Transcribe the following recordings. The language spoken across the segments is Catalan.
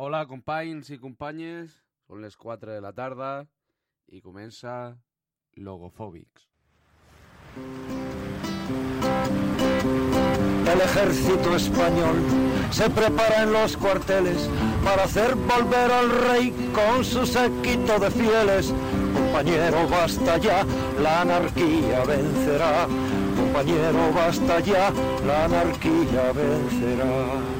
Hola, companys i companyes. Són les 4 de la tarda i comença Logofòbics. El ejército español se prepara en los cuarteles para hacer volver al rey con su séquito de fieles. Compañero, basta ya, la anarquía vencerá. Compañero, basta ya, la anarquía vencerá.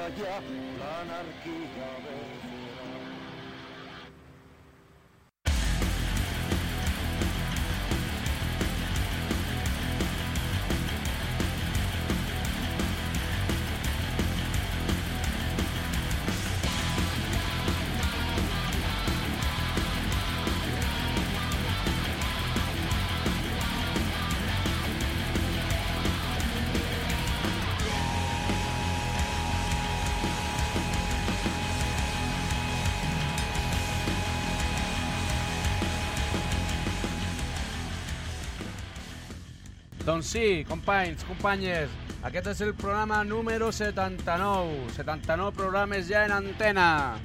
contagia. Doncs sí, companys, companyes, aquest és el programa número 79. 79 programes ja en antena.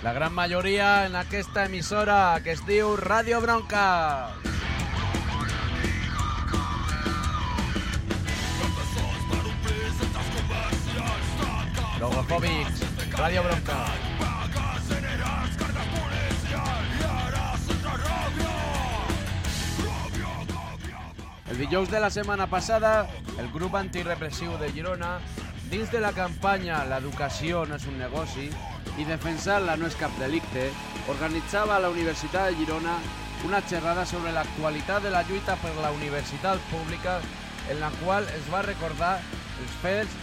La gran majoria en aquesta emissora que es diu Ràdio Bronca. Logofòbics, Ràdio Bronca. Dijous de la setmana passada, el grup antirepressiu de Girona, dins de la campanya L'educació no és un negoci i defensar-la no és cap delicte, organitzava a la Universitat de Girona una xerrada sobre l'actualitat de la lluita per la universitat pública en la qual es va recordar els fets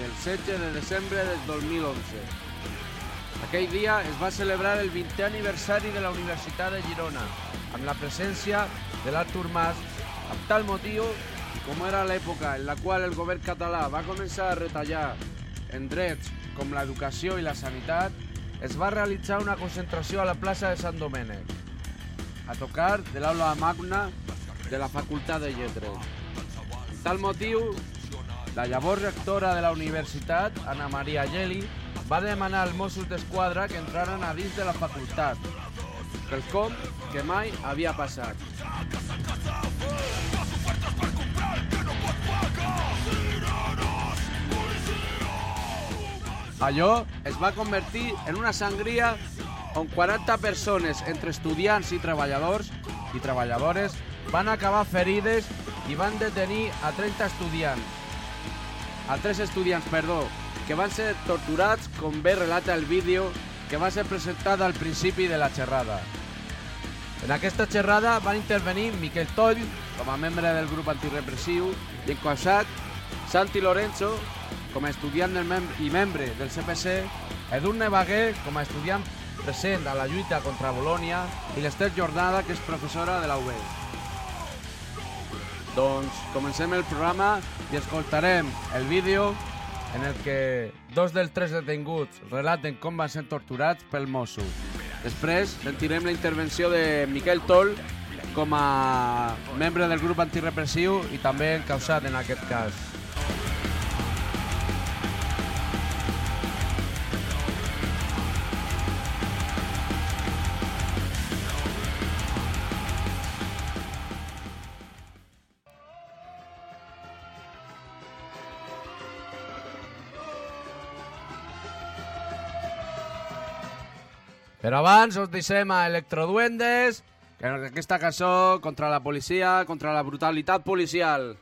del 16 de desembre del 2011. Aquell dia es va celebrar el 20è aniversari de la Universitat de Girona, amb la presència de l'Artur Mas, amb tal motiu, com era l'època en la qual el govern català va començar a retallar en drets com l'educació i la sanitat, es va realitzar una concentració a la plaça de Sant Domènec, a tocar de l'aula magna de la Facultat de Lletres. Amb tal motiu, la llavors rectora de la universitat, Ana Maria Geli, va demanar als Mossos d'Esquadra que entraran a dins de la facultat, quelcom que mai havia passat. Allò es va convertir en una sangria on 40 persones, entre estudiants i treballadors i treballadores, van acabar ferides i van detenir a 30 estudiants. A tres estudiants, perdó, que van ser torturats, com bé relata el vídeo que va ser presentat al principi de la xerrada. En aquesta xerrada van intervenir Miquel Toll, com a membre del grup antirepressiu, i encausat Santi Lorenzo, com a estudiant del mem i membre del CPC, Edurne Baguer, com a estudiant present a la lluita contra Bolònia, i l'Ester Jornada, que és professora de la UB. Doncs comencem el programa i escoltarem el vídeo en el que dos dels tres detinguts relaten com van ser torturats pel mosso. Després sentirem la intervenció de Miquel Toll com a membre del grup antirepressiu i també encausat en aquest cas. Però abans us deixem a Electroduendes, que aquesta cançó contra la policia, contra la brutalitat policial.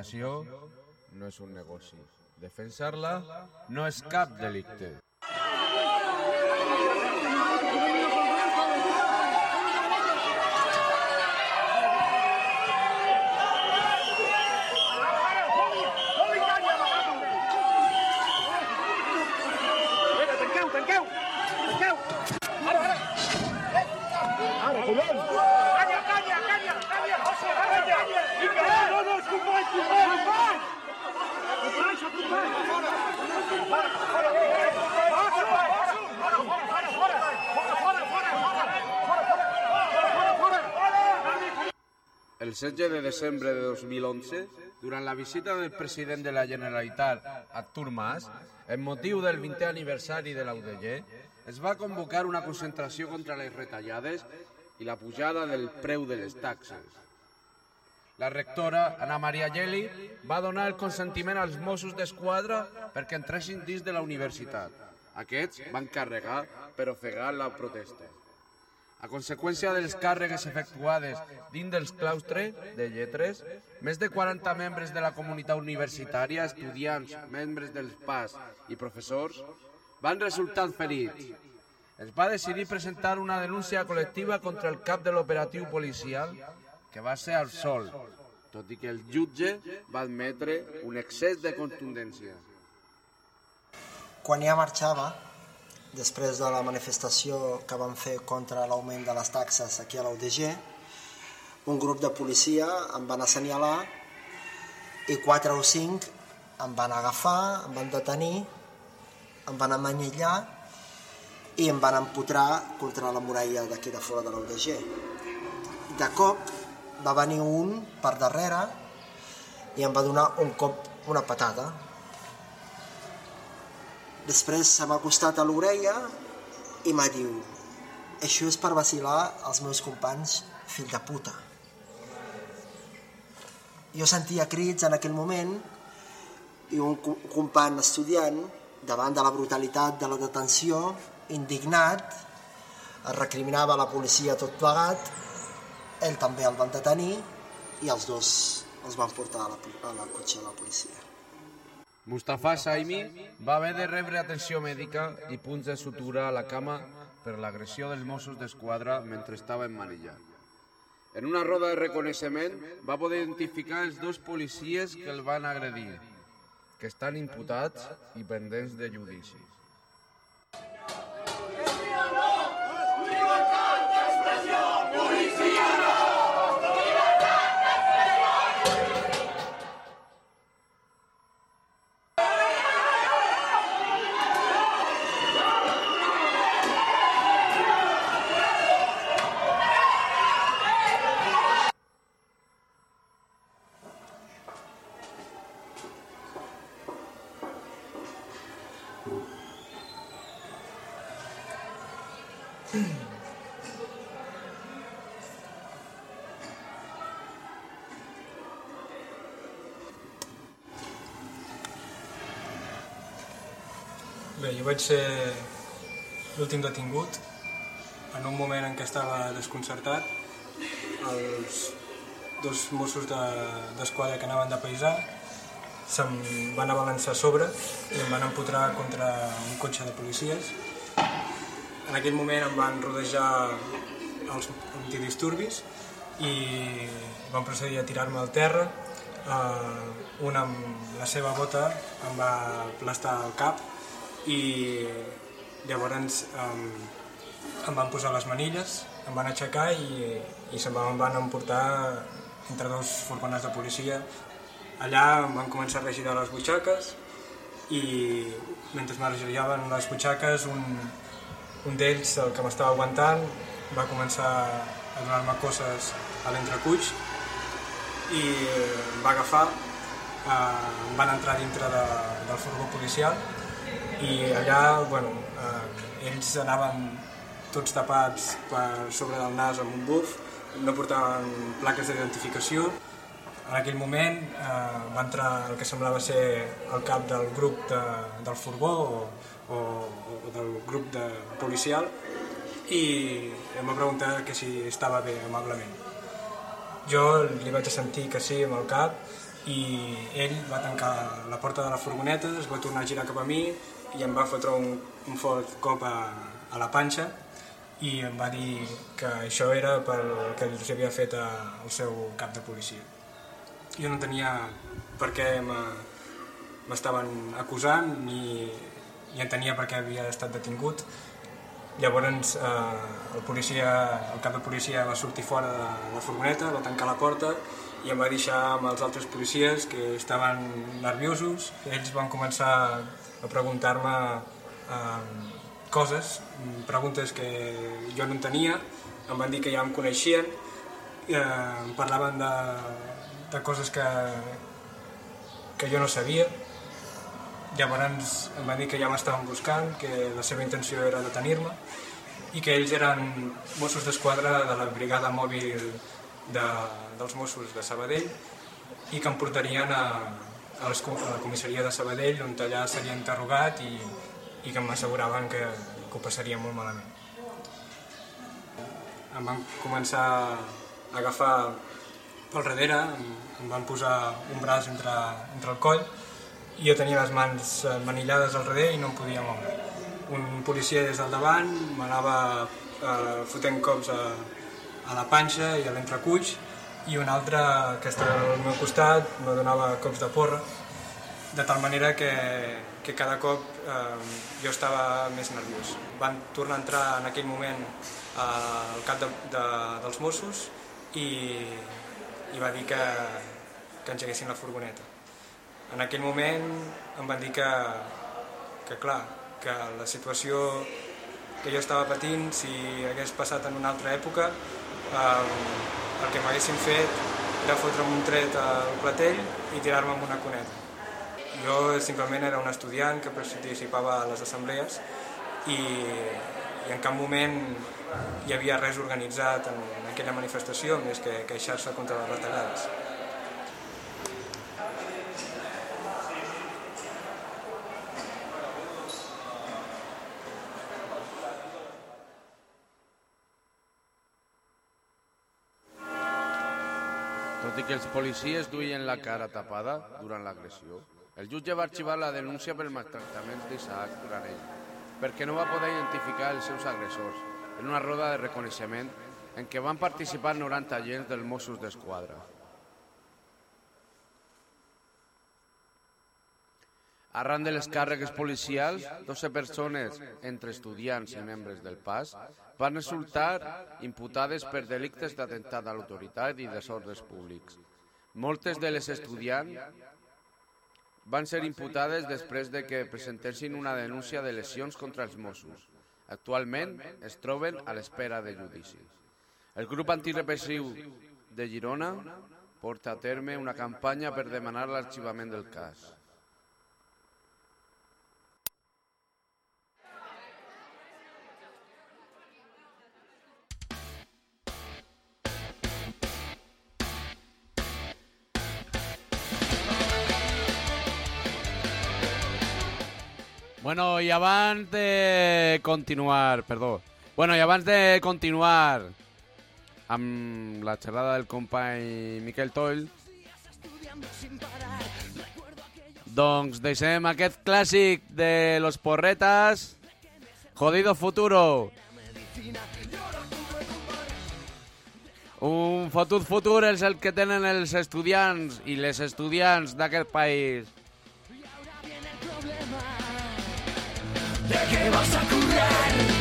L'educació no és un negoci. Defensar-la no és cap delicte. 16 de desembre de 2011, durant la visita del president de la Generalitat, Artur Mas, en motiu del 20è aniversari de l'UDG, es va convocar una concentració contra les retallades i la pujada del preu de les taxes. La rectora, Ana Maria Geli, va donar el consentiment als Mossos d'Esquadra perquè entressin dins de la universitat. Aquests van carregar per ofegar la protesta. A conseqüència de les càrregues efectuades dins dels claustres de lletres, més de 40 membres de la comunitat universitària, estudiants, membres dels PAS i professors, van resultar ferits. Es va decidir presentar una denúncia col·lectiva contra el cap de l'operatiu policial, que va ser al sol, tot i que el jutge va admetre un excés de contundència. Quan ja marxava, després de la manifestació que van fer contra l'augment de les taxes aquí a l'UDG, un grup de policia em van assenyalar i quatre o cinc em van agafar, em van detenir, em van amanillar i em van empotrar contra la muralla d'aquí de fora de l'UDG. De cop va venir un per darrere i em va donar un cop, una patada, Després se m'ha acostat a l'orella i m'ha diu això és per vacilar els meus companys, fill de puta. Jo sentia crits en aquell moment i un co- company estudiant, davant de la brutalitat de la detenció, indignat, es recriminava la policia tot plegat, ell també el van detenir i els dos els van portar a la, a la cotxe de la policia. Mustafa Saimi va haver de rebre atenció mèdica i punts de sutura a la cama per l'agressió dels Mossos d'Esquadra mentre estava en manillar. En una roda de reconeixement va poder identificar els dos policies que el van agredir, que estan imputats i pendents de judici. Vaig ser l'últim detingut en un moment en què estava desconcertat. Els dos Mossos de- d'Esquadra que anaven de paisà se'm van abalançar a sobre i em van empotrar contra un cotxe de policies. En aquell moment em van rodejar els antidisturbis i van procedir a tirar-me al terra. Uh, un amb la seva bota em va aplastar el cap i llavors um, em van posar les manilles, em van aixecar i, i se'm van, van emportar entre dos furgones de policia. Allà em van començar a regirar les butxaques i mentre me regiraven les butxaques un, un d'ells, el que m'estava aguantant, va començar a donar-me coses a l'entrecuix i em va agafar, eh, em van entrar dintre de, del furgó policial I allà, bueno, eh, ells anaven tots tapats per sobre del nas amb un buf, no portaven plaques d'identificació. En aquell moment eh, va entrar el que semblava ser el cap del grup de, del furgó o, o, o del grup de policial i em va preguntar que si estava bé, amablement. Jo li vaig sentir que sí amb el cap i ell va tancar la porta de la furgoneta, es va tornar a girar cap a mi i em va fotre un, un fort cop a, a la panxa i em va dir que això era pel que els havia fet a, al seu cap de policia. Jo no tenia per què me- m'estaven acusant ni, ni entenia per què havia estat detingut. Llavors eh, el, policia, el cap de policia va sortir fora de la furgoneta, va tancar la porta i em va deixar amb els altres policies que estaven nerviosos. Ells van començar a preguntar-me eh, coses, preguntes que jo no entenia, em van dir que ja em coneixien, eh, em parlaven de, de coses que, que jo no sabia, Llavors em van dir que ja m'estaven buscant, que la seva intenció era detenir-me i que ells eren Mossos d'Esquadra de la brigada mòbil de, dels Mossos de Sabadell i que em portarien a, a, la comissaria de Sabadell on allà seria interrogat i, i que m'asseguraven que, que ho passaria molt malament. Em van començar a agafar pel darrere, em, em van posar un braç entre, entre el coll i jo tenia les mans eh, manillades al darrere i no em podia moure. Un policia des del davant m'anava eh, fotent cops a, a la panxa i a l'entrecuix i un altre que estava al meu costat me donava cops de porra de tal manera que, que cada cop eh, jo estava més nerviós. Van tornar a entrar en aquell moment eh, al cap de, de, dels Mossos i, i va dir que, que engeguessin la furgoneta. En aquell moment em van dir que, que clar, que la situació que jo estava patint, si hagués passat en una altra època, eh, el que m'haguessin fet era fotre'm un tret al platell i tirar-me amb una cuneta. Jo simplement era un estudiant que participava a les assemblees i, i en cap moment hi havia res organitzat en aquella manifestació més que queixar-se contra les retallades. I que els policies duien la cara tapada durant l'agressió, el jutge va arxivar la denúncia per maltractaments d'Isaac Granell, perquè no va poder identificar els seus agressors en una roda de reconeixement en què van participar 90 agents dels Mossos d'Esquadra. Arran de les càrregues policials, 12 persones, entre estudiants i membres del PAS, van resultar imputades per delictes d'atemptat a l'autoritat i desordres públics. Moltes de les estudiants van ser imputades després de que presentessin una denúncia de lesions contra els Mossos. Actualment es troben a l'espera de judici. El grup antirepressiu de Girona porta a terme una campanya per demanar l'arxivament del cas. Bueno, i abans de continuar, perdó. Bueno, i abans de continuar amb la xerrada del company Miquel Toll, doncs deixem aquest clàssic de Los Porretas, Jodido Futuro. Un fotut futur és el que tenen els estudiants i les estudiants d'aquest país. ¿De qué vas a currar?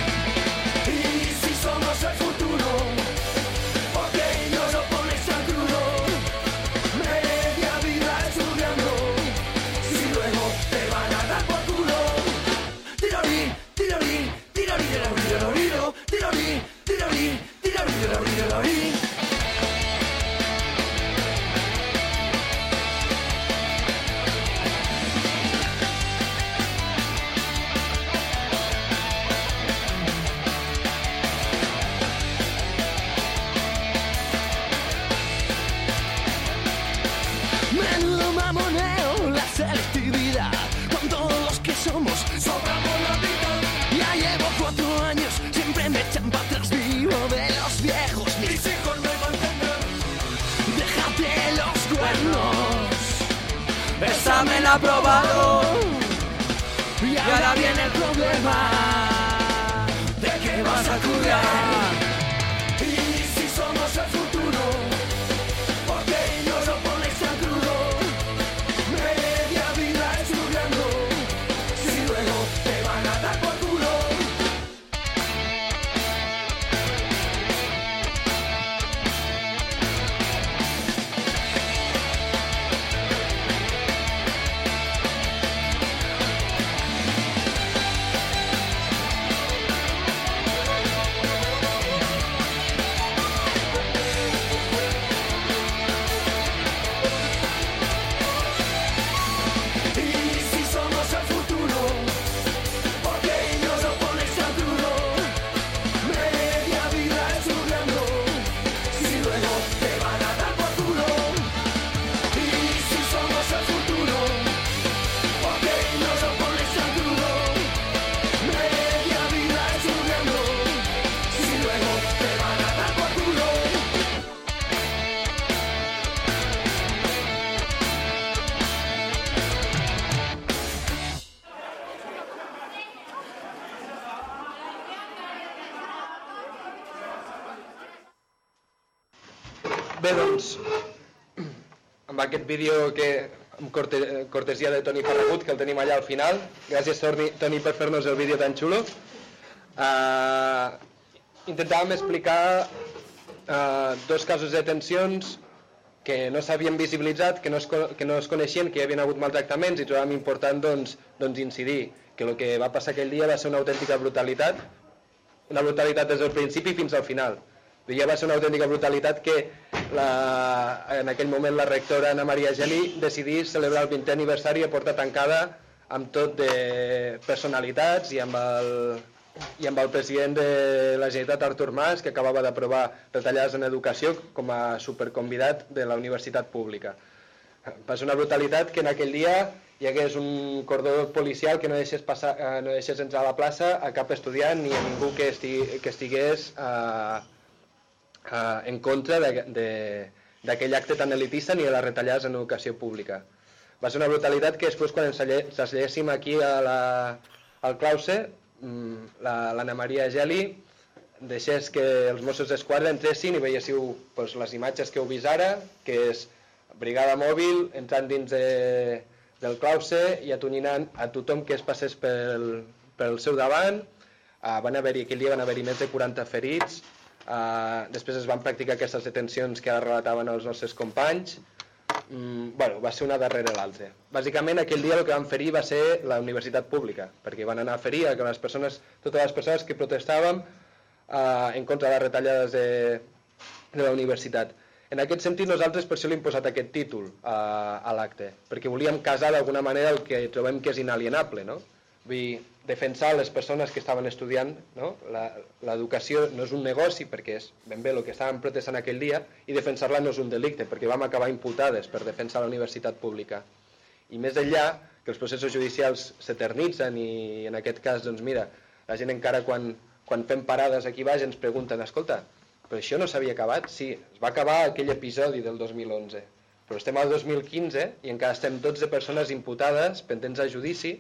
Aprobado. Y ahora viene el problema de qué vas a curar. Bé, doncs, amb aquest vídeo que amb corte, cortesia de Toni Ferragut, que el tenim allà al final. Gràcies, Toni, Toni per fer-nos el vídeo tan xulo. Uh, intentàvem explicar uh, dos casos de detencions que no s'havien visibilitzat, que no, es, que no es coneixien, que hi havia hagut maltractaments i trobàvem important doncs, doncs incidir que el que va passar aquell dia va ser una autèntica brutalitat, una brutalitat des del principi fins al final. Ja va ser una autèntica brutalitat que la, en aquell moment la rectora Ana Maria Geli decidís celebrar el 20è aniversari a porta tancada amb tot de personalitats i amb el, i amb el president de la Generalitat, Artur Mas, que acabava d'aprovar retallades en educació com a superconvidat de la universitat pública. Va ser una brutalitat que en aquell dia hi hagués un cordó policial que no deixés, passar, eh, no deixés entrar a la plaça a cap estudiant ni a ningú que, estigui, que estigués eh, eh, en contra d'aquell acte tan elitista ni de les retallades en educació pública. Va ser una brutalitat que després quan ens asseguéssim aquí a la, al clausse, mm, la- l'Anna Maria Geli deixés que els Mossos d'Esquadra entressin i veiéssiu doncs, les imatges que heu vist ara, que és brigada mòbil entrant dins de, del clausse i atonyinant a tothom que es passés pel, pel seu davant. Uh, van haver-hi, aquell dia van haver-hi més de 40 ferits. Uh, després es van practicar aquestes detencions que ara relataven els nostres companys. Mm, bueno, va ser una darrere l'altra. Bàsicament aquell dia el que van ferir va ser la universitat pública, perquè van anar a ferir que les persones, totes les persones que protestàvem eh, en contra de les retallades de, de la universitat. En aquest sentit, nosaltres per això li hem posat aquest títol a, a l'acte, perquè volíem casar d'alguna manera el que trobem que és inalienable, no? Vull dir, defensar les persones que estaven estudiant, no? L'educació no és un negoci, perquè és ben bé el que estàvem protestant aquell dia, i defensar-la no és un delicte, perquè vam acabar imputades per defensar la universitat pública. I més enllà, que els processos judicials s'eternitzen i en aquest cas, doncs mira, la gent encara quan, quan fem parades aquí baix ens pregunten, escolta, però això no s'havia acabat? Sí, es va acabar aquell episodi del 2011, però estem al 2015 i encara estem 12 persones imputades pendents a judici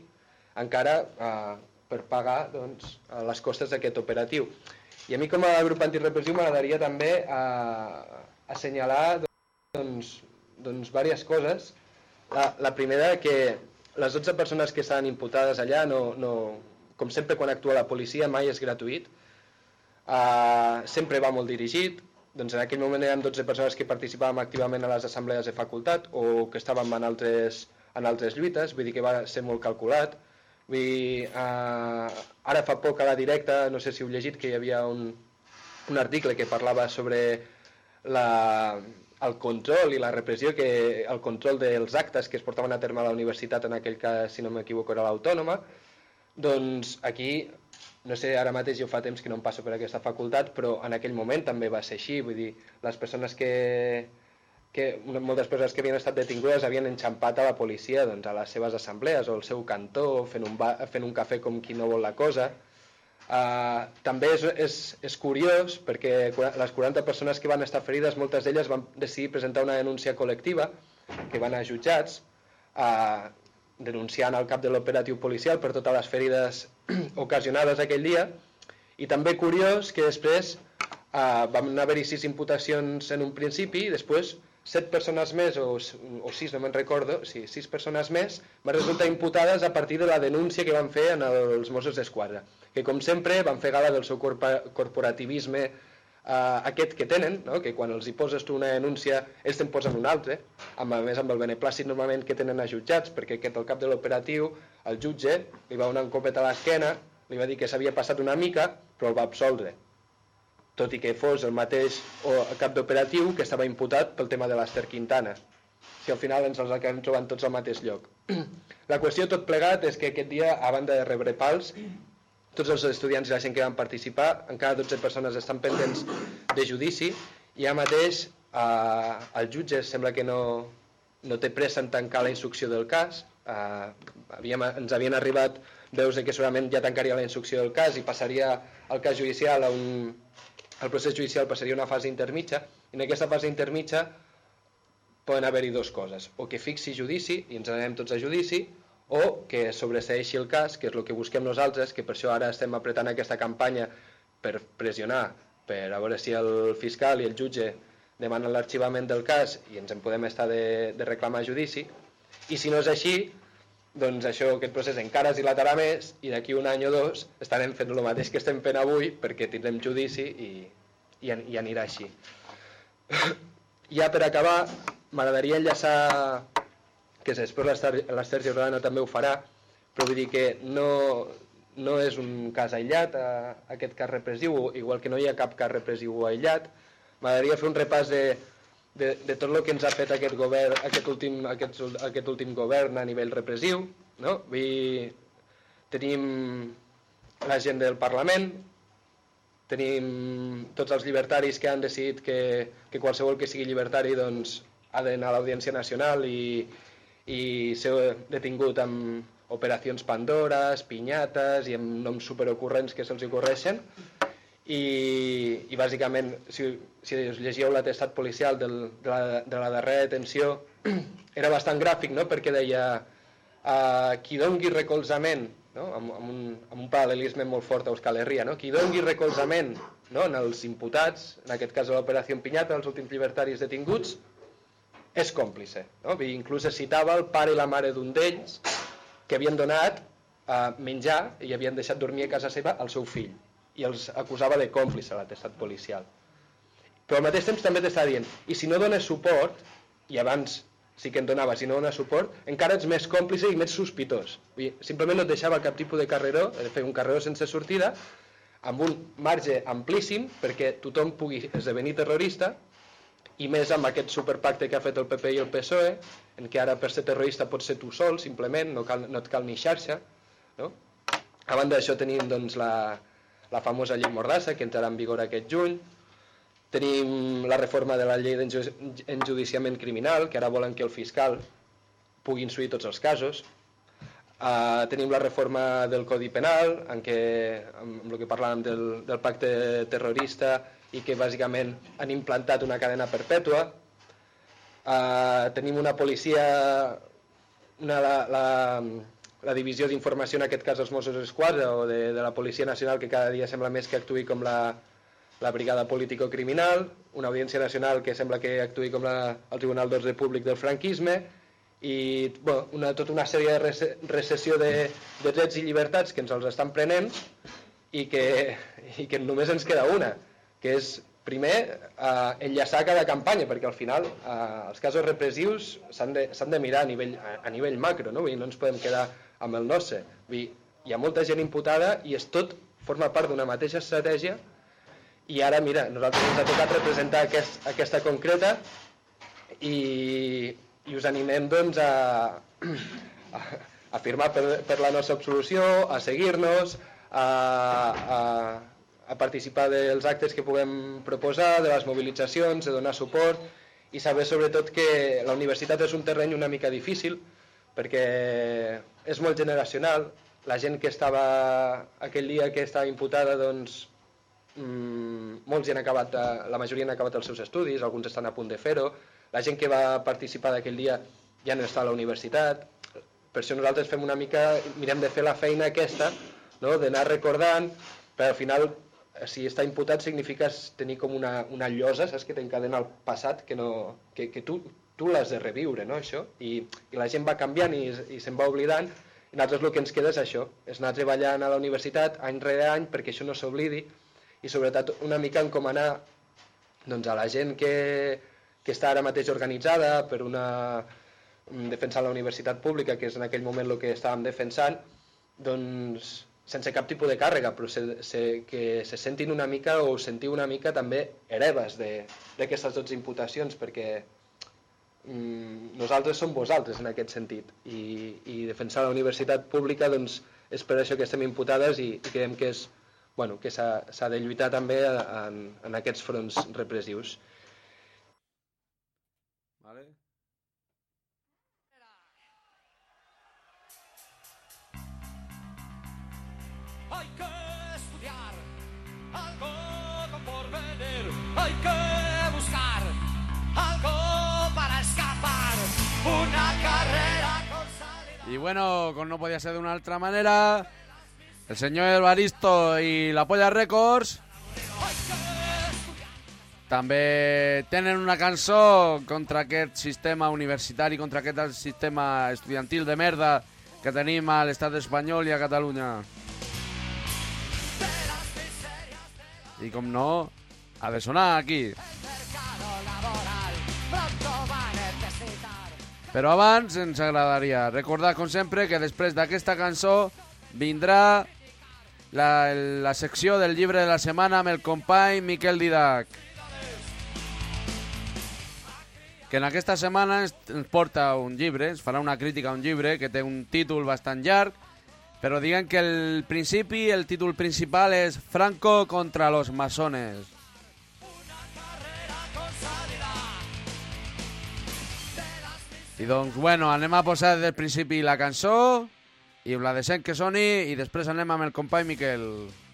encara eh, per pagar doncs, les costes d'aquest operatiu. I a mi com a grup antirepressiu m'agradaria també eh, assenyalar doncs, doncs diverses coses. La, la primera, que les 12 persones que estan imputades allà, no, no, com sempre quan actua la policia, mai és gratuït. Uh, sempre va molt dirigit, doncs en aquell moment érem 12 persones que participàvem activament a les assemblees de facultat o que estàvem en altres, en altres lluites, vull dir que va ser molt calculat. Vull dir, uh, ara fa poc a la directa, no sé si heu llegit, que hi havia un, un article que parlava sobre la, el control i la repressió, que el control dels actes que es portaven a terme a la universitat, en aquell cas, si no m'equivoco, era l'autònoma, doncs aquí, no sé, ara mateix jo fa temps que no em passo per aquesta facultat, però en aquell moment també va ser així, vull dir, les persones que, que moltes persones que havien estat detingudes havien enxampat a la policia doncs, a les seves assemblees o al seu cantó, fent un, ba fent un cafè com qui no vol la cosa. Uh, també és, és, és curiós perquè les 40 persones que van estar ferides, moltes d'elles van decidir presentar una denúncia col·lectiva que van a jutjats uh, denunciant el cap de l'operatiu policial per totes les ferides ocasionades aquell dia i també curiós que després uh, van haver-hi sis imputacions en un principi i després set persones més o, o sis, no me'n recordo, sí, sis persones més van resultar imputades a partir de la denúncia que van fer en els Mossos d'Esquadra que com sempre van fer gala del seu corporativisme uh, aquest que tenen, no? que quan els hi poses tu una denúncia ells te'n posen una altra, amb, a més amb el beneplàcit normalment que tenen a jutjats, perquè aquest el cap de l'operatiu, el jutge, li va donar un copet a l'esquena, li va dir que s'havia passat una mica, però el va absoldre tot i que fos el mateix o cap d'operatiu que estava imputat pel tema de l'Ester Quintana. Si al final ens els acabem trobant tots al mateix lloc. La qüestió tot plegat és que aquest dia, a banda de rebre pals, tots els estudiants i la gent que van participar, encara 12 persones estan pendents de judici i ja mateix eh, el jutge sembla que no, no té pressa en tancar la instrucció del cas. Eh, havíem, ens havien arribat veus que segurament ja tancaria la instrucció del cas i passaria el cas judicial a un, el procés judicial passaria a una fase intermitja i en aquesta fase intermitja poden haver-hi dues coses, o que fixi judici i ens anem tots a judici, o que sobreseeixi el cas, que és el que busquem nosaltres, que per això ara estem apretant aquesta campanya per pressionar, per a veure si el fiscal i el jutge demanen l'arxivament del cas i ens en podem estar de, de reclamar judici, i si no és així, doncs això, aquest procés encara es dilatarà més i d'aquí un any o dos estarem fent el mateix que estem fent avui perquè tindrem judici i, i, i anirà així. ja per acabar, m'agradaria enllaçar, que després l'Ester Jordana també ho farà, però vull dir que no, no és un cas aïllat, eh, aquest cas repressiu, igual que no hi ha cap cas repressiu aïllat. M'agradaria fer un repàs de, de, de tot el que ens ha fet aquest govern, aquest últim, aquest, aquest últim govern a nivell repressiu. No? Vull dir, tenim la gent del Parlament, tenim tots els llibertaris que han decidit que, que qualsevol que sigui llibertari doncs, ha d'anar a l'Audiència Nacional i, i ser detingut amb operacions Pandores, pinyates i amb noms superocurrents que se'ls ocorreixen i, i bàsicament si, si us llegíeu l'atestat policial del, de, la, de la darrera detenció era bastant gràfic no? perquè deia uh, qui dongui recolzament no? amb, amb, un, amb un paral·lelisme molt fort a Euskal Herria no? qui dongui recolzament no? en els imputats en aquest cas a l'operació Pinyata els últims llibertaris detinguts és còmplice no? Dir, inclús es citava el pare i la mare d'un d'ells que havien donat a menjar i havien deixat dormir a casa seva al seu fill i els acusava de còmplice a l'atestat policial. Però al mateix temps també t'estava dient, i si no dones suport, i abans sí que en donava, si no dones suport, encara ets més còmplice i més sospitós. Vull dir, simplement no et deixava cap tipus de carreró, de fer un carreró sense sortida, amb un marge amplíssim perquè tothom pugui esdevenir terrorista i més amb aquest superpacte que ha fet el PP i el PSOE, en què ara per ser terrorista pots ser tu sol, simplement, no, cal, no et cal ni xarxa. No? A banda d'això tenim doncs, la, la famosa llei Mordassa, que entrarà en vigor aquest juny. Tenim la reforma de la llei d'enjudiciament criminal, que ara volen que el fiscal pugui instruir tots els casos. Uh, tenim la reforma del Codi Penal, en què, amb el que parlàvem del, del pacte terrorista i que bàsicament han implantat una cadena perpètua. Uh, tenim una policia, una, la, la, la divisió d'informació, en aquest cas dels Mossos d'Esquadra o de, de la Policia Nacional, que cada dia sembla més que actuï com la, la brigada político-criminal, una audiència nacional que sembla que actuï com la, el Tribunal d'Ordre Públic del franquisme, i bueno, una, tota una sèrie de rece, recessió de, de drets i llibertats que ens els estan prenent i que, i que només ens queda una, que és primer eh, enllaçar cada campanya, perquè al final eh, els casos repressius s'han de, de mirar a nivell, a, a nivell macro, no? Vull dir, no ens podem quedar amb el nostre. Vull dir, hi ha molta gent imputada i és tot forma part d'una mateixa estratègia i ara, mira, nosaltres ens ha tocat representar aquest, aquesta concreta i, i us animem doncs, a, a, a firmar per, per la nostra absolució, a seguir-nos, a, a, a participar dels actes que puguem proposar, de les mobilitzacions, de donar suport i saber sobretot que la universitat és un terreny una mica difícil perquè és molt generacional, la gent que estava aquell dia que estava imputada doncs mm, molts ja han acabat, eh, la majoria han acabat els seus estudis, alguns estan a punt de fer-ho, la gent que va participar d'aquell dia ja no està a la universitat, per això nosaltres fem una mica, mirem de fer la feina aquesta, no? d'anar recordant, però al final si està imputat significa tenir com una, una llosa, saps, que t'encadena al passat, que, no, que, que tu, tu l'has de reviure, no, això? I, I la gent va canviant i, i se'n va oblidant, i nosaltres el que ens queda és això, és anar treballant a la universitat any rere any perquè això no s'oblidi, i sobretot una mica encomanar doncs, a la gent que, que està ara mateix organitzada per una defensant la universitat pública, que és en aquell moment el que estàvem defensant, doncs sense cap tipus de càrrega, però se, se, que se sentin una mica o sentiu una mica també hereves d'aquestes 12 imputacions, perquè mm, nosaltres som vosaltres en aquest sentit i, i defensar la universitat pública doncs, és per això que estem imputades i, i creiem que és bueno, que s'ha de lluitar també en, en aquests fronts repressius. Vale. Hay que Y bueno, con no podía ser de una otra manera, el señor Evaristo y la Polla Records també tenen una cançó contra aquest sistema universitari, contra aquest sistema estudiantil de merda que tenim a l'estat espanyol i a Catalunya. I com no, ha de sonar aquí. Però abans ens agradaria recordar, com sempre, que després d'aquesta cançó vindrà la, la secció del llibre de la setmana amb el company Miquel Didac que en aquesta setmana ens, porta un llibre, ens farà una crítica a un llibre que té un títol bastant llarg, però diguem que el principi, el títol principal és Franco contra los masones. I doncs, bueno, anem a posar del principi la cançó i la deixem que soni i després anem amb el company Miquel. Vamos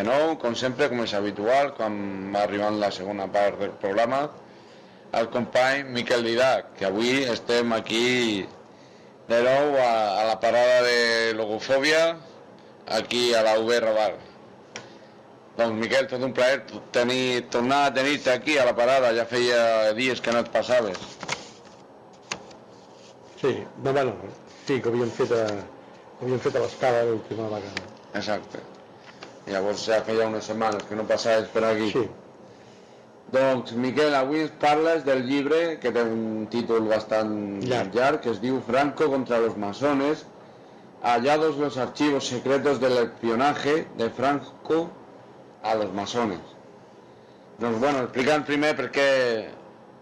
de nou, com sempre, com és habitual, quan va arribant la segona part del programa, el company Miquel Didac, que avui estem aquí de nou a, a la parada de logofòbia, aquí a la UB Raval. Doncs Miquel, tot un plaer tenir, tornar a tenir-te aquí a la parada, ja feia dies que no et passaves. Sí, no, bueno, sí, que havíem fet a, havíem fet a l'escala l'última vegada. Exacte. Llavors ja feia unes setmanes que no passaves per aquí. Sí. Doncs, Miquel, avui ens parles del llibre que té un títol bastant Llarg. llarg, que es diu Franco contra los masones, hallados los archivos secretos del espionaje de Franco a los masones. Doncs, bueno, explica'ns primer per què,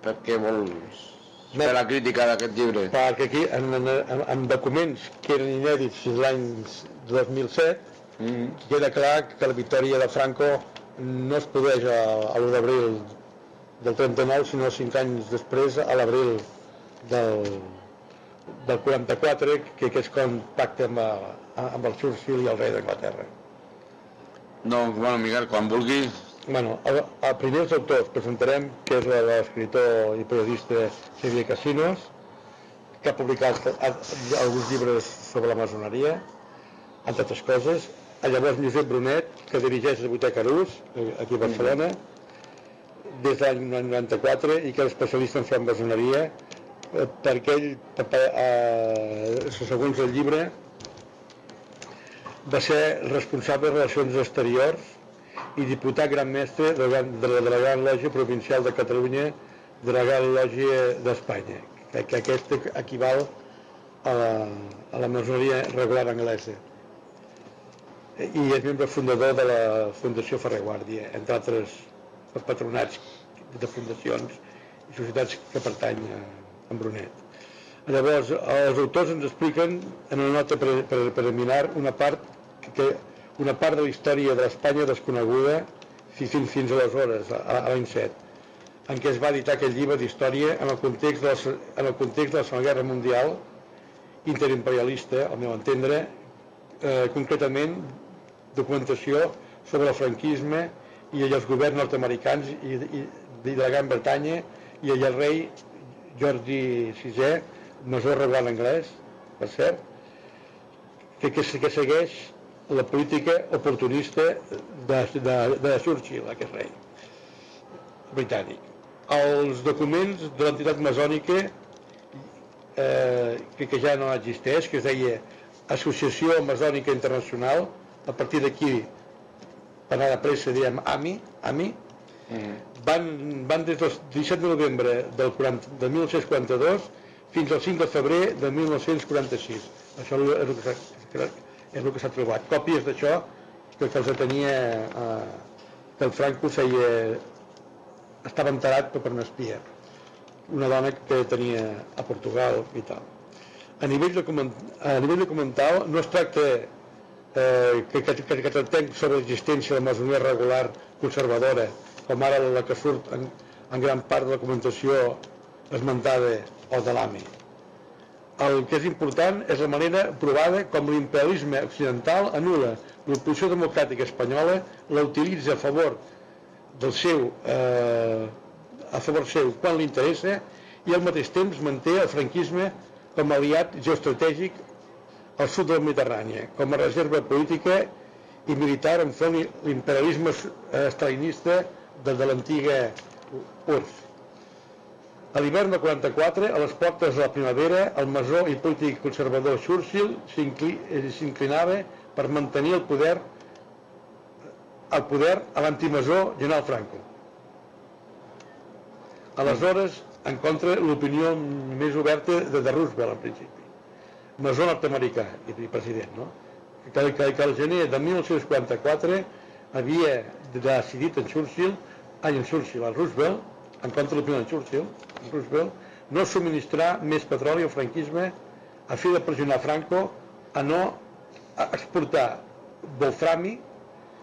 per què vols fer la crítica d'aquest llibre. Perquè aquí, en, en, en, en documents que eren inèdits fins l'any 2007, Mm. Queda clar que la victòria de Franco no es produeix a, a l'1 d'abril del 39, sinó 5 anys després, a l'abril del, del 44, que, que és quan pacta amb, a- amb el Churchill i el rei d'Anglaterra. Doncs, bueno, Miquel, quan vulguis, Bueno, el, el primer dels autors presentarem, que és la de l'escriptor i periodista Xavier Casinos, que ha publicat a- alguns llibres sobre la masoneria, entre altres coses. A llavors Josep Brunet, que dirigeix la Biblioteca Rus, eh, aquí a Barcelona, des de l'any 94, i que és especialista en francmaçoneria, eh, perquè ell, per- per- eh, segons el llibre, va ser responsable de Relacions Exteriors i diputat gran mestre de la, de la, Lògia Provincial de Catalunya de la Gran Lògia d'Espanya, que, que aquest equival a la, a la masoneria regular anglesa. I és membre fundador de la Fundació Ferrer Guàrdia, entre altres patronats de fundacions i societats que pertany a, a Brunet. Llavors, els autors ens expliquen en una nota pre, pre, preliminar una part que, una part de la història de l'Espanya desconeguda fins, fins aleshores, a, a l'any 7, en què es va editar aquest llibre d'història en el context de la, en el context de la Segona Guerra Mundial interimperialista, al meu entendre, eh, concretament documentació sobre el franquisme i els governs nord-americans i, i, i de la Gran Bretanya i el rei Jordi VI, masó regular anglès, per cert, que, que, que segueix la política oportunista de, de, de Churchill, aquest rei britànic. Els documents de l'entitat masònica eh, que, que ja no existeix, que es deia Associació Masònica Internacional, a partir d'aquí, per anar de pressa, diem AMI, AMI, van, van des del 17 de novembre del, 40, de 1942 fins al 5 de febrer de 1946. Això és el que s'ha és el que s'ha trobat. Còpies d'això que, que els tenia eh, que el Franco feia estava enterat per una espia una dona que tenia a Portugal i tal. A nivell, document, a nivell documental no es tracta eh, que, que, que, que tractem sobre l'existència de masoneria regular conservadora, com ara la que surt en, en gran part de la documentació esmentada o de l'AMI. El que és important és la manera provada com l'imperialisme occidental anula l'oposició democràtica espanyola, la utilitza a favor del seu eh, a favor seu quan li interessa i al mateix temps manté el franquisme com a aliat geoestratègic al sud del Mediterrani, com a reserva política i militar enfront de l'imperialisme eh, estalinista de, de l'antiga URSS. A l'hivern del 44, a les portes de la primavera, el masó i polític conservador Churchill eh, s'inclinava per mantenir el poder el poder a l'antimasó General Franco. Aleshores, en contra l'opinió més oberta de, de Roosevelt, en principi. Masó nord-americà i, president, no? Que, que, que el gener de 1944 havia decidit en Churchill, ai, en Churchill, en Roosevelt, en contra de l'opinió de Churchill, en Roosevelt, no subministrar més petroli al franquisme a fi de pressionar Franco a no exportar wolframi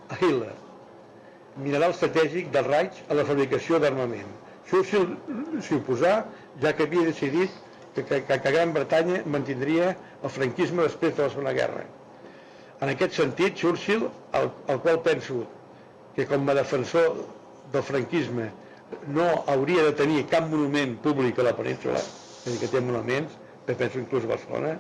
a Hitler, mineral estratègic del Reich a la fabricació d'armament. Churchill s'hi oposà, ja que havia decidit que, que, que Gran Bretanya mantindria el franquisme després de la Segona Guerra. En aquest sentit, Churchill, el, el qual penso que com a defensor del franquisme no hauria de tenir cap monument públic a la península, que té monuments, que penso inclús a Barcelona,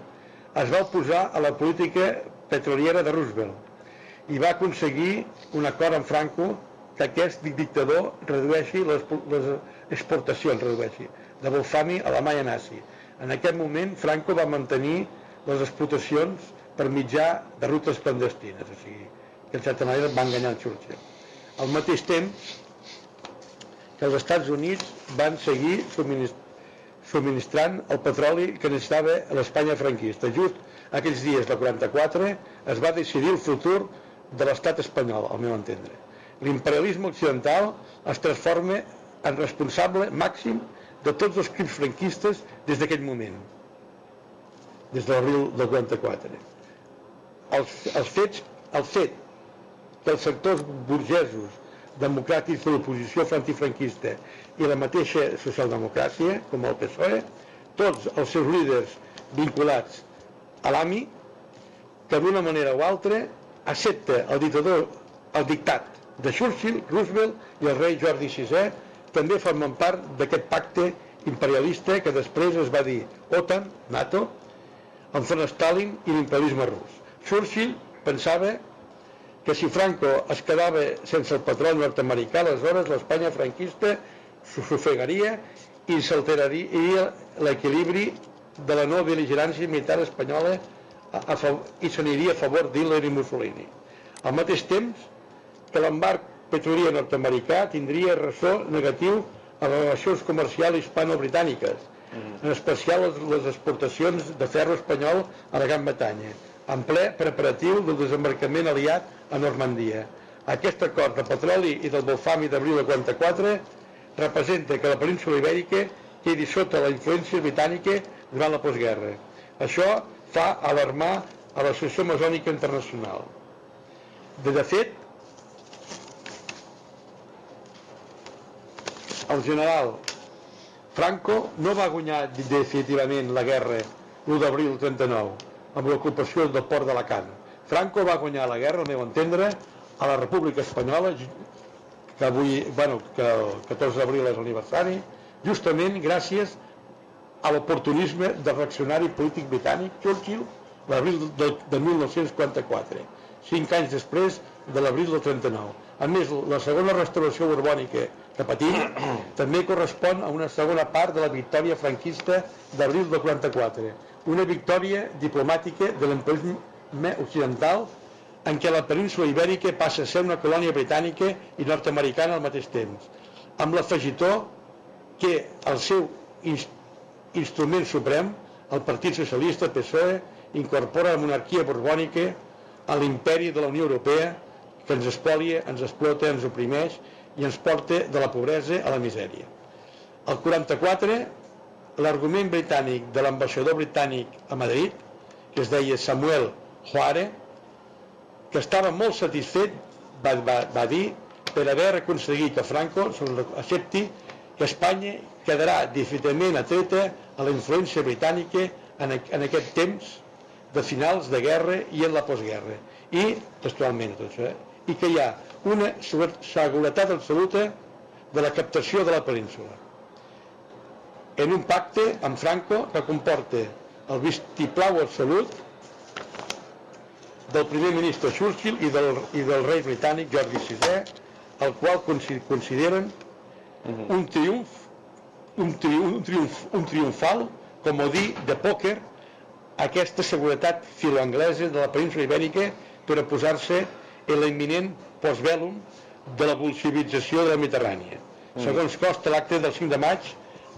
es va oposar a la política petroliera de Roosevelt i va aconseguir un acord amb Franco que aquest dictador redueixi les, les exportacions, redueixi, de Wolfami a Alemanya nazi. En aquest moment Franco va mantenir les explotacions per mitjà de rutes clandestines, o sigui, que en certa manera va enganyar en Churchill. Al mateix temps que els Estats Units van seguir subministrant subministrant el petroli que necessitava l'Espanya franquista. Just aquells dies del 44 es va decidir el futur de l'estat espanyol, al meu entendre. L'imperialisme occidental es transforma en responsable màxim de tots els crims franquistes des d'aquell moment, des de l'abril del 44. Els, els fets, el fet que els sectors burgesos democràtics de l'oposició antifranquista i la mateixa socialdemocràcia, com el PSOE, tots els seus líders vinculats a l'AMI, que d'una manera o altra accepta el dictador, el dictat de Churchill, Roosevelt i el rei Jordi VI, també formen part d'aquest pacte imperialista que després es va dir OTAN, NATO, enfront a Stalin i l'imperialisme rus. Churchill pensava que si Franco es quedava sense el petroli nord-americà, aleshores l'Espanya franquista s'ofegaria i s'alteraria l'equilibri de la no beligerància militar espanyola a, a, i s'aniria a favor d'Hitler i Mussolini. Al mateix temps que l'embarc petrolier nord-americà tindria ressò negatiu a les relacions comercials hispano-britàniques, en especial les, exportacions de ferro espanyol a la Gran Bretanya, en ple preparatiu del desembarcament aliat a Normandia. Aquest acord de petroli i del Wolfami d'abril de 44 representa que la península ibèrica quedi sota la influència britànica durant la postguerra. Això fa alarmar a l'Associació Masònica Internacional. De, de fet, el general Franco no va guanyar definitivament la guerra l'1 d'abril del 39 amb l'ocupació del port d'Alacant. Franco va guanyar la guerra, al meu entendre, a la República Espanyola que avui, bueno, que el 14 d'abril és l'aniversari, justament gràcies a l'oportunisme del reaccionari polític britànic Churchill l'abril de, de 1944, cinc anys després de l'abril del 39. A més, la segona restauració borbònica que patim també correspon a una segona part de la victòria franquista d'abril del 44, una victòria diplomàtica de l'imperialisme occidental en què la península ibèrica passa a ser una colònia britànica i nord-americana al mateix temps, amb l'afegitó que el seu instrument suprem, el Partit Socialista PSOE, incorpora la monarquia borbònica a l'imperi de la Unió Europea que ens espolia, ens explota, ens oprimeix i ens porta de la pobresa a la misèria. El 44, l'argument britànic de l'ambaixador britànic a Madrid, que es deia Samuel Juárez, que estava molt satisfet, va, va, va dir, per haver aconseguit que Franco accepti que Espanya quedarà definitivament atreta a la influència britànica en, en aquest temps de finals de guerra i en la postguerra. I, textualment, tot això, eh? I que hi ha una seguretat absoluta de la captació de la península. En un pacte amb Franco que comporta el vistiplau absolut del primer ministre Churchill i del, i del rei britànic Jordi VI, el qual consideren un triomf, un, triomf, un, triomf, un triomfal, com ho dir, de pòquer, aquesta seguretat filoanglesa de la península ibèrica per a posar-se en l'imminent postbellum de la bolsivització de la Mediterrània. Segons costa l'acte del 5 de maig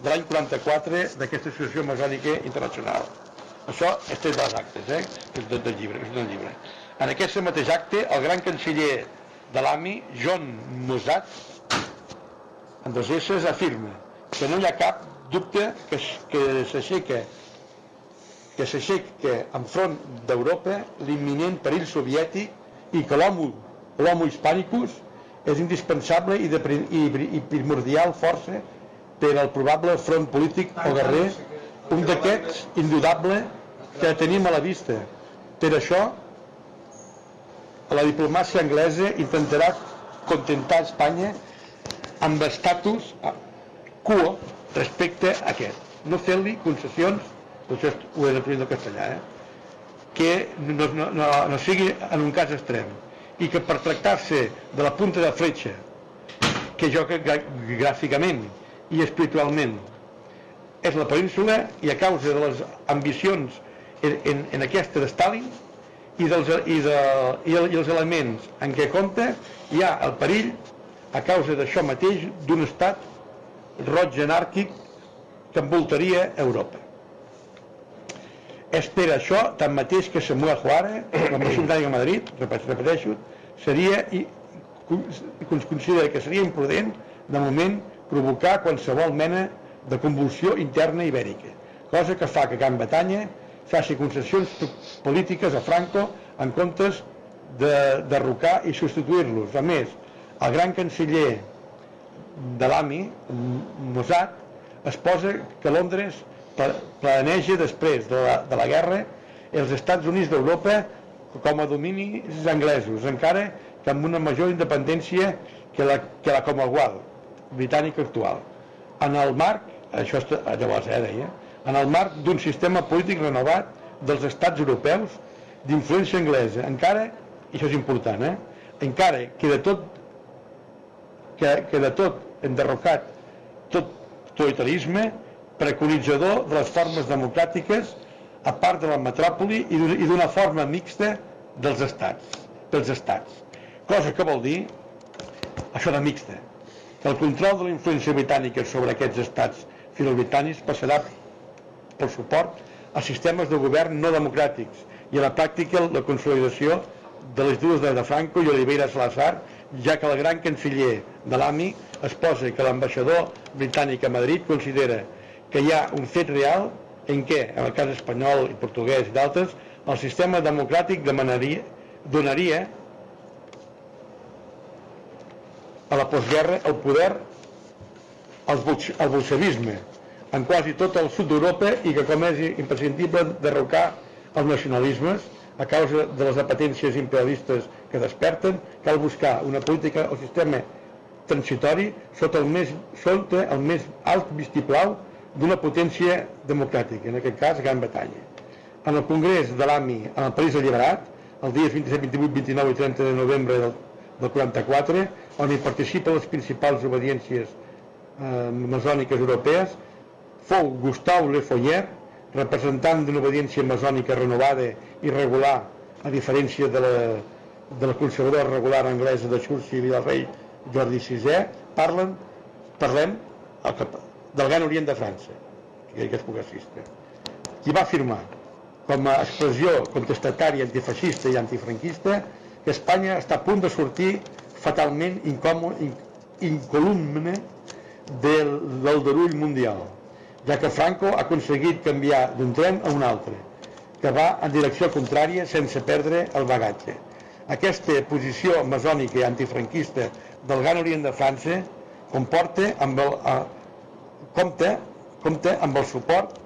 de l'any 44 d'aquesta Associació Masònica Internacional. Això és tret dels actes, eh? És del, del llibre, és del llibre. En aquest mateix acte, el gran canceller de l'AMI, John Mossad, en dos esses afirma que no hi ha cap dubte que, que s'aixeca que s'aixeca enfront d'Europa l'imminent perill soviètic i que l'homo hispànicus és indispensable i, de, i, i primordial força per al probable front polític o guerrer un d'aquests indudable que tenim a la vista. Per això, la diplomàcia anglesa intentarà contentar Espanya amb estatus quo respecte a aquest. No fer-li concessions, això ho he de en castellà, eh? Que no, no, no, no sigui en un cas extrem i que per tractar-se de la punta de fletxa que joca gràficament i espiritualment és la península i a causa de les ambicions en, en, en aquesta de Stalin i, dels, i, de, i, el, i els elements en què compta hi ha el perill a causa d'això mateix d'un estat roig anàrquic que envoltaria Europa. És per això, tanmateix, que Samuel Juárez, britànic a Madrid, repet- repeteixo, seria i con- considera que seria imprudent, de moment, provocar qualsevol mena de convulsió interna ibèrica, cosa que fa que Can Batanya faci concessions polítiques a Franco en comptes de derrocar i substituir-los. A més, el gran canceller de l'AMI, Mossad, es posa que Londres planeja després de la, de la guerra els Estats Units d'Europa com a dominis anglesos, encara que amb una major independència que la, que la Commonwealth britànica actual. En el marc, això és llavors eh, deia, en el marc d'un sistema polític renovat dels estats europeus d'influència anglesa, encara, i això és important, eh, encara que de tot que, que de tot enderrocat tot totalitarisme preconitzador de les formes democràtiques a part de la metròpoli i d'una- forma mixta dels estats, dels estats. Cosa que vol dir, això de mixta, que el control de la influència britànica sobre aquests estats filobritànics passarà pel suport a sistemes de govern no democràtics i a la pràctica la consolidació de les dues de Franco i Oliveira Salazar, ja que el gran canciller de l'AMI es posa que l'ambaixador britànic a Madrid considera que hi ha un fet real en què, en el cas espanyol i portuguès i d'altres, el sistema democràtic demanaria, donaria a la postguerra el poder al, bolx- al bolxevisme en quasi tot el sud d'Europa i que com és imprescindible derrocar els nacionalismes a causa de les apetències imperialistes que desperten, cal buscar una política o sistema transitori sota el més, sota el més alt vistiplau d'una potència democràtica, en aquest cas Gran Bretanya. En el Congrés de l'AMI en el País Alliberat, els dies 27, 28, 29 i 30 de novembre del, del 44, on hi participen les principals obediències eh, masòniques europees, fou Gustau Le Foyer, representant d'una obediència masònica renovada i regular, a diferència de la, de la conservadora regular anglesa de Churchill i del rei Jordi VI, parlen, parlem el cap, del Gran Orient de França, que és progressista. Qui va afirmar, com a expressió contestatària antifeixista i antifranquista, que Espanya està a punt de sortir fatalment incolumne del, del derull mundial, ja que Franco ha aconseguit canviar d'un tren a un altre, que va en direcció contrària sense perdre el bagatge. Aquesta posició masònica i antifranquista del Gran Orient de França comporta amb el, compta, compta amb el suport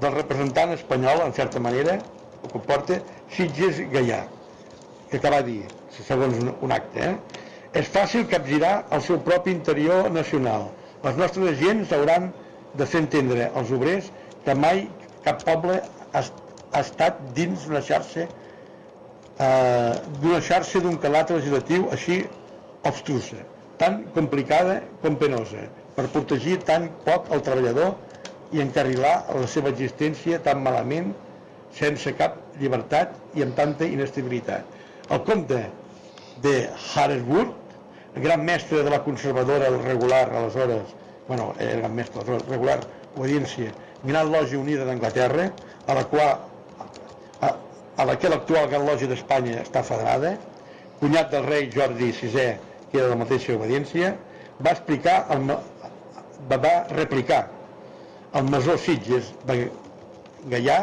del representant espanyol, en certa manera, ho comporta Sitges Gaià, que acaba de dir, segons un, un acte, eh? és fàcil capgirar el seu propi interior nacional. Les nostres agents hauran de fer entendre als obrers que mai cap poble ha, ha estat dins d'una xarxa eh, d'una xarxa d'un calat legislatiu així obstrusa, tan complicada com penosa, per protegir tan poc el treballador i encarrilar la seva existència tan malament, sense cap llibertat i amb tanta inestabilitat. El comte de Harrisburg, gran mestre de la conservadora regular aleshores, bueno, el gran mestre regular obediència, Gran Lògia Unida d'Anglaterra, a la qual a, a la l'actual Gran Lògia d'Espanya està federada, cunyat del rei Jordi VI, que era de la mateixa obediència, va explicar el, va, va replicar el masó Sitges de Gaià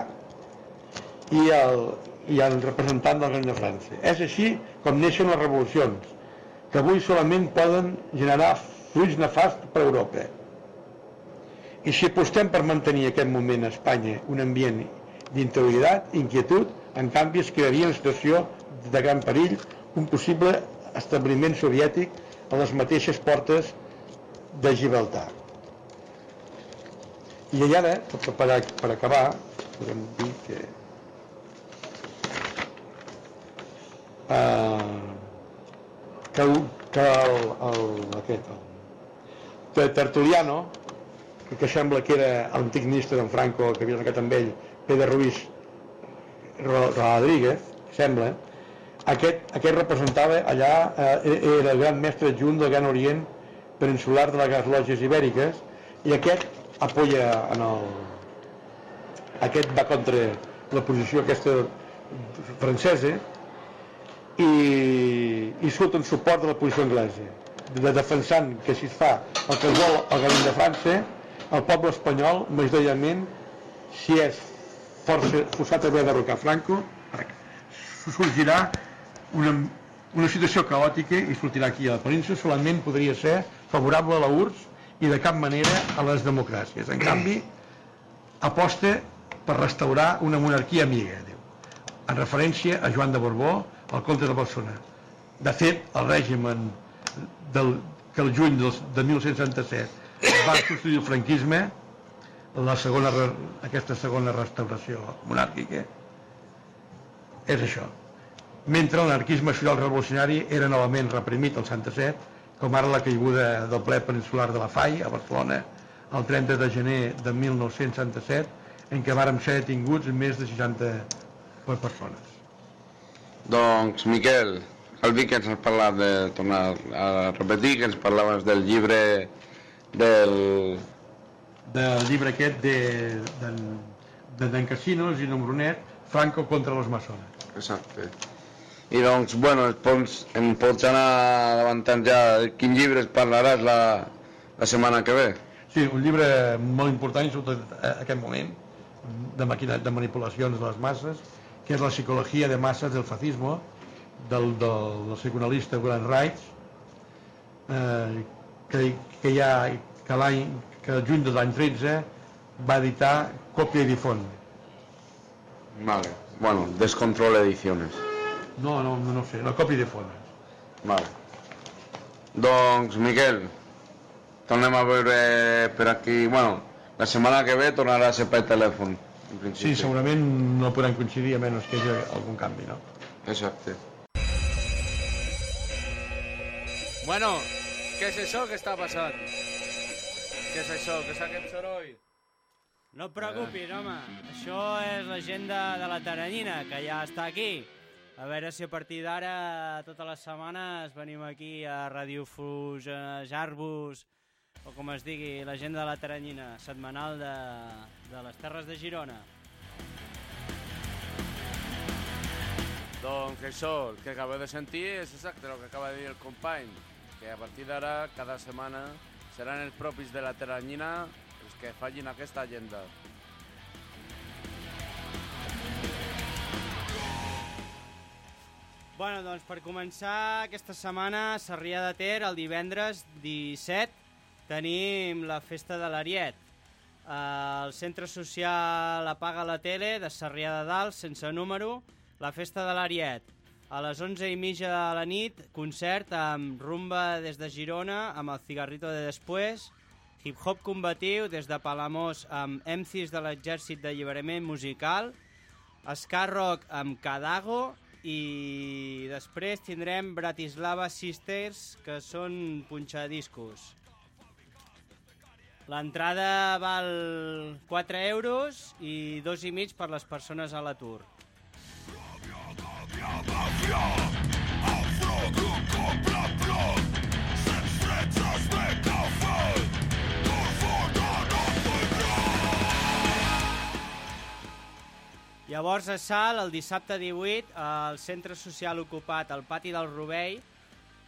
i el, i el representant del Regne de França. És així com neixen les revolucions, que avui solament poden generar fruits nefasts per Europa. I si apostem per mantenir en aquest moment a Espanya un ambient d'interioritat, inquietud, en canvi es crearia una situació de gran perill un possible establiment soviètic a les mateixes portes de Gibraltar. I ara, per, per, per acabar, podem dir que eh, que, que el, el, aquest, el, Ter- Tertuliano, que, que sembla que era l'antic ministre d'en Franco, que havia anat amb ell, Pedro Ruiz Ro- Rodríguez, sembla, aquest, aquest representava allà, eh, era el gran mestre adjunt del Gran Orient peninsular de les lògies ibèriques, i aquest apoya en el... Aquest va contra la posició aquesta francesa i, i surt en suport de la posició anglesa, de defensant que si es fa el que vol al Galín de França, el poble espanyol, majoritàriament, si és força forçat a haver de derrocar Franco, sorgirà una, una situació caòtica i sortirà aquí a la península, solament podria ser favorable a la URSS i de cap manera a les democràcies. En canvi, aposta per restaurar una monarquia amiga, diu, en referència a Joan de Borbó, el comte de Barcelona. De fet, el règim del, que el juny del, de 1967 va substituir el franquisme, la segona, aquesta segona restauració monàrquica, és això. Mentre l'anarquisme social revolucionari era novament reprimit al 67, com ara la caiguda del ple peninsular de la FAI a Barcelona el 30 de gener de 1967, en què vàrem ser detinguts més de 60 per persones. Doncs, Miquel, dir que ens has parlat de tornar a repetir, que ens parlaves del llibre del... Del llibre aquest de, de, de d'en Casinos i d'en Brunet, Franco contra los masones. Exacte. I doncs, bueno, pots, em pots anar davantant ja quin llibre parlaràs la, la setmana que ve? Sí, un llibre molt important, sobretot a aquest moment, de, màquina, de manipulacions de les masses, que és la psicologia de masses del fascismo, del, del, del psicoanalista William Reich, eh, que, que ja que l'any que el juny de l'any 13 va editar Còpia i difon. Vale. Bueno, Descontrol Ediciones. No, no, no, sé, la Còpia i difon. Vale. Doncs, Miquel, tornem a veure per aquí... Bueno, la setmana que ve tornarà a ser per telèfon. Sí, segurament no podran coincidir a menys que hi hagi algun canvi, no? Exacte. Bueno, què és això que està passant? Què és això? Què és aquest soroll? No et preocupis, home. Això és la gent de, de la Taranyina, que ja està aquí. A veure si a partir d'ara, totes les setmanes, venim aquí a radiofusejar-vos, o com es digui, la gent de la Taranyina, setmanal de, de les Terres de Girona. Doncs això, el que acabeu de sentir és exacte el que acaba de dir el company, que a partir d'ara, cada setmana, seran els propis de la Teranyina els que fallin aquesta agenda. Bueno, doncs per començar aquesta setmana a Sarrià de Ter, el divendres 17, tenim la festa de l'Ariet. El centre social apaga la tele de Sarrià de Dalt, sense número, la festa de l'Ariet. A les 11 i mitja de la nit, concert amb rumba des de Girona, amb el cigarrito de després, hip-hop combatiu des de Palamós amb MCs de l'exèrcit d'alliberament musical, ska rock amb Cadago i després tindrem Bratislava Sisters, que són punxadiscos. L'entrada val 4 euros i dos i mig per les persones a l'atur. Llavors a Sal, el dissabte 18, al centre social ocupat al pati del Rovell,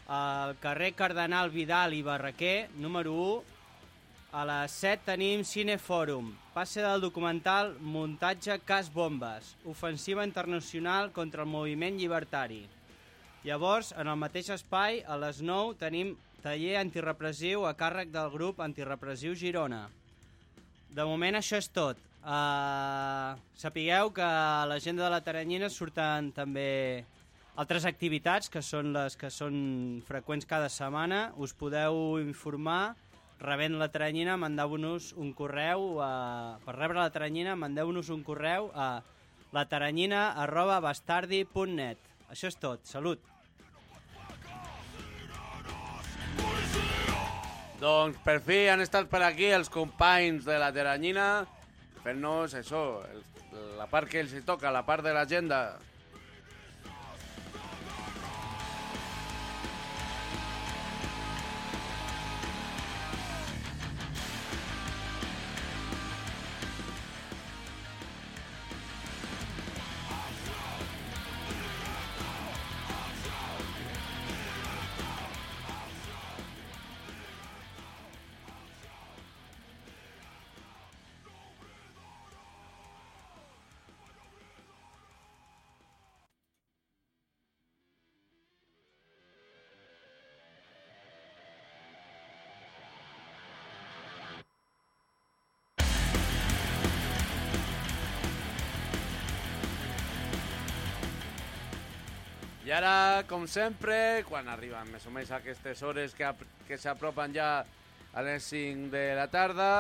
al carrer Cardenal Vidal i Barraquer, número 1, a les 7 tenim Cinefòrum, passe del documental Muntatge Cas Bombes, ofensiva internacional contra el moviment llibertari. Llavors, en el mateix espai, a les 9, tenim taller antirepressiu a càrrec del grup antirepressiu Girona. De moment això és tot. Uh, sapigueu que a l'agenda de la Taranyina surten també altres activitats que són les que són freqüents cada setmana. Us podeu informar rebent la teranyina, mandeu-nos un correu a... per rebre la teranyina, mandeu-nos un correu a lateranyina arroba bastardi.net. Això és tot. Salut! Doncs per fi han estat per aquí els companys de la Teranyina fent-nos això, el, la part que els toca, la part de l'agenda. Ara, com sempre, quan arriben més o menys aquestes hores que, que s'apropen ja a les 5 de la tarda,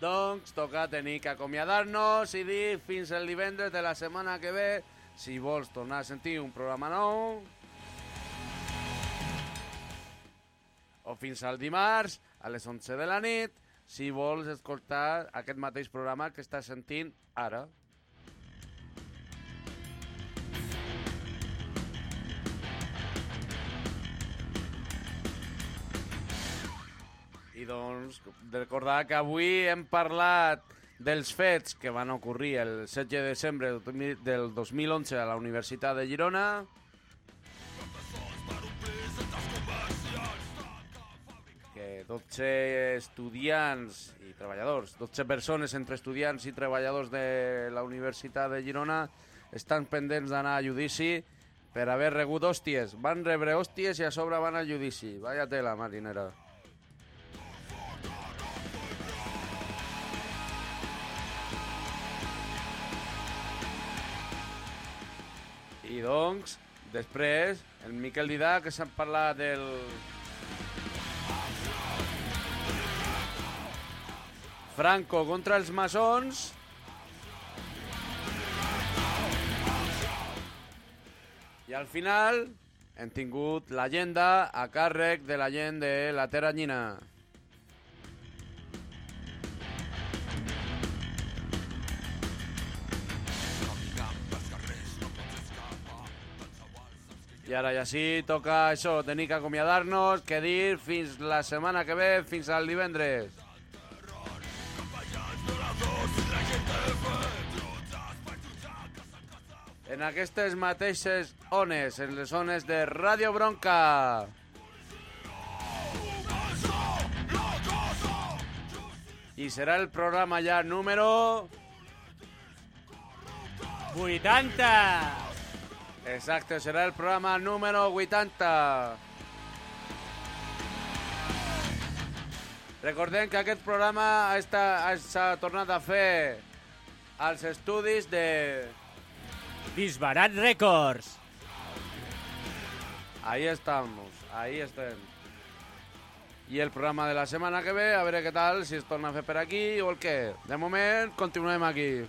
doncs toca tenir que acomiadar-nos i dir fins el divendres de la setmana que ve si vols tornar a sentir un programa nou o fins al dimarts a les 11 de la nit si vols escoltar aquest mateix programa que estàs sentint ara. Doncs, recordar que avui hem parlat dels fets que van ocorrir el 16 de desembre del 2000 del 2011 a la Universitat de Girona. Que 12 estudiants i treballadors, 12 persones entre estudiants i treballadors de la Universitat de Girona estan pendents d'anar a judici per haver rebut hòsties. Van rebre hòsties i a sobre van a judici. Vaya tela, marinera. I doncs, després, el Miquel Didà, que s'ha parlat del... Franco contra els maçons. I al final hem tingut l'agenda a càrrec de la gent de la Teranyina. I ara ja sí, toca això, tenir que acomiadar-nos, que dir fins la setmana que ve, fins al divendres. En aquestes mateixes ones, en les ones de Ràdio Bronca. I serà el programa ja número... 80! Exacte, serà el programa número 80. Recordem que aquest programa s'ha tornat a fer als estudis de... Disbarat Records. Ahí estamos, ahí estem. I el programa de la setmana que ve, a veure què tal, si es torna a fer aquí o el què. De moment, continuem aquí.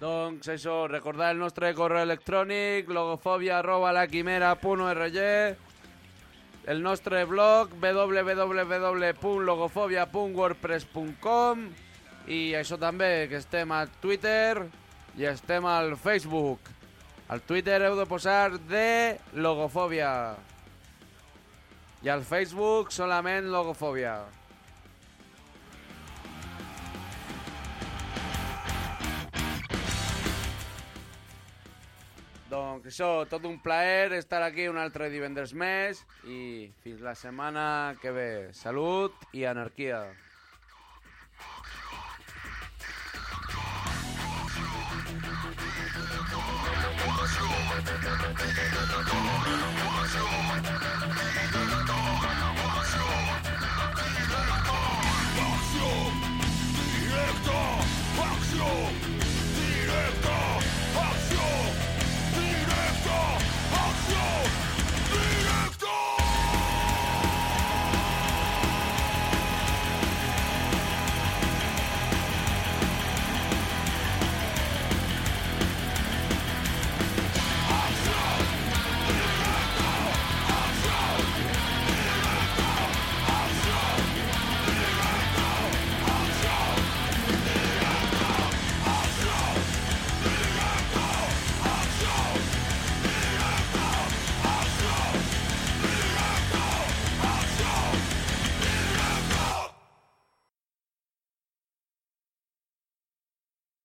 Doncs això, recordar el nostre correu electrònic logofobia arroba laquimera.org el nostre blog www.logofobia.wordpress.com i això també, que estem a Twitter i estem al Facebook. Al Twitter heu de posar de logofòbia. I al Facebook solament logofòbia. Doncs això, tot un plaer estar aquí un altre divendres més i fins la setmana que ve. Salut i anarquia.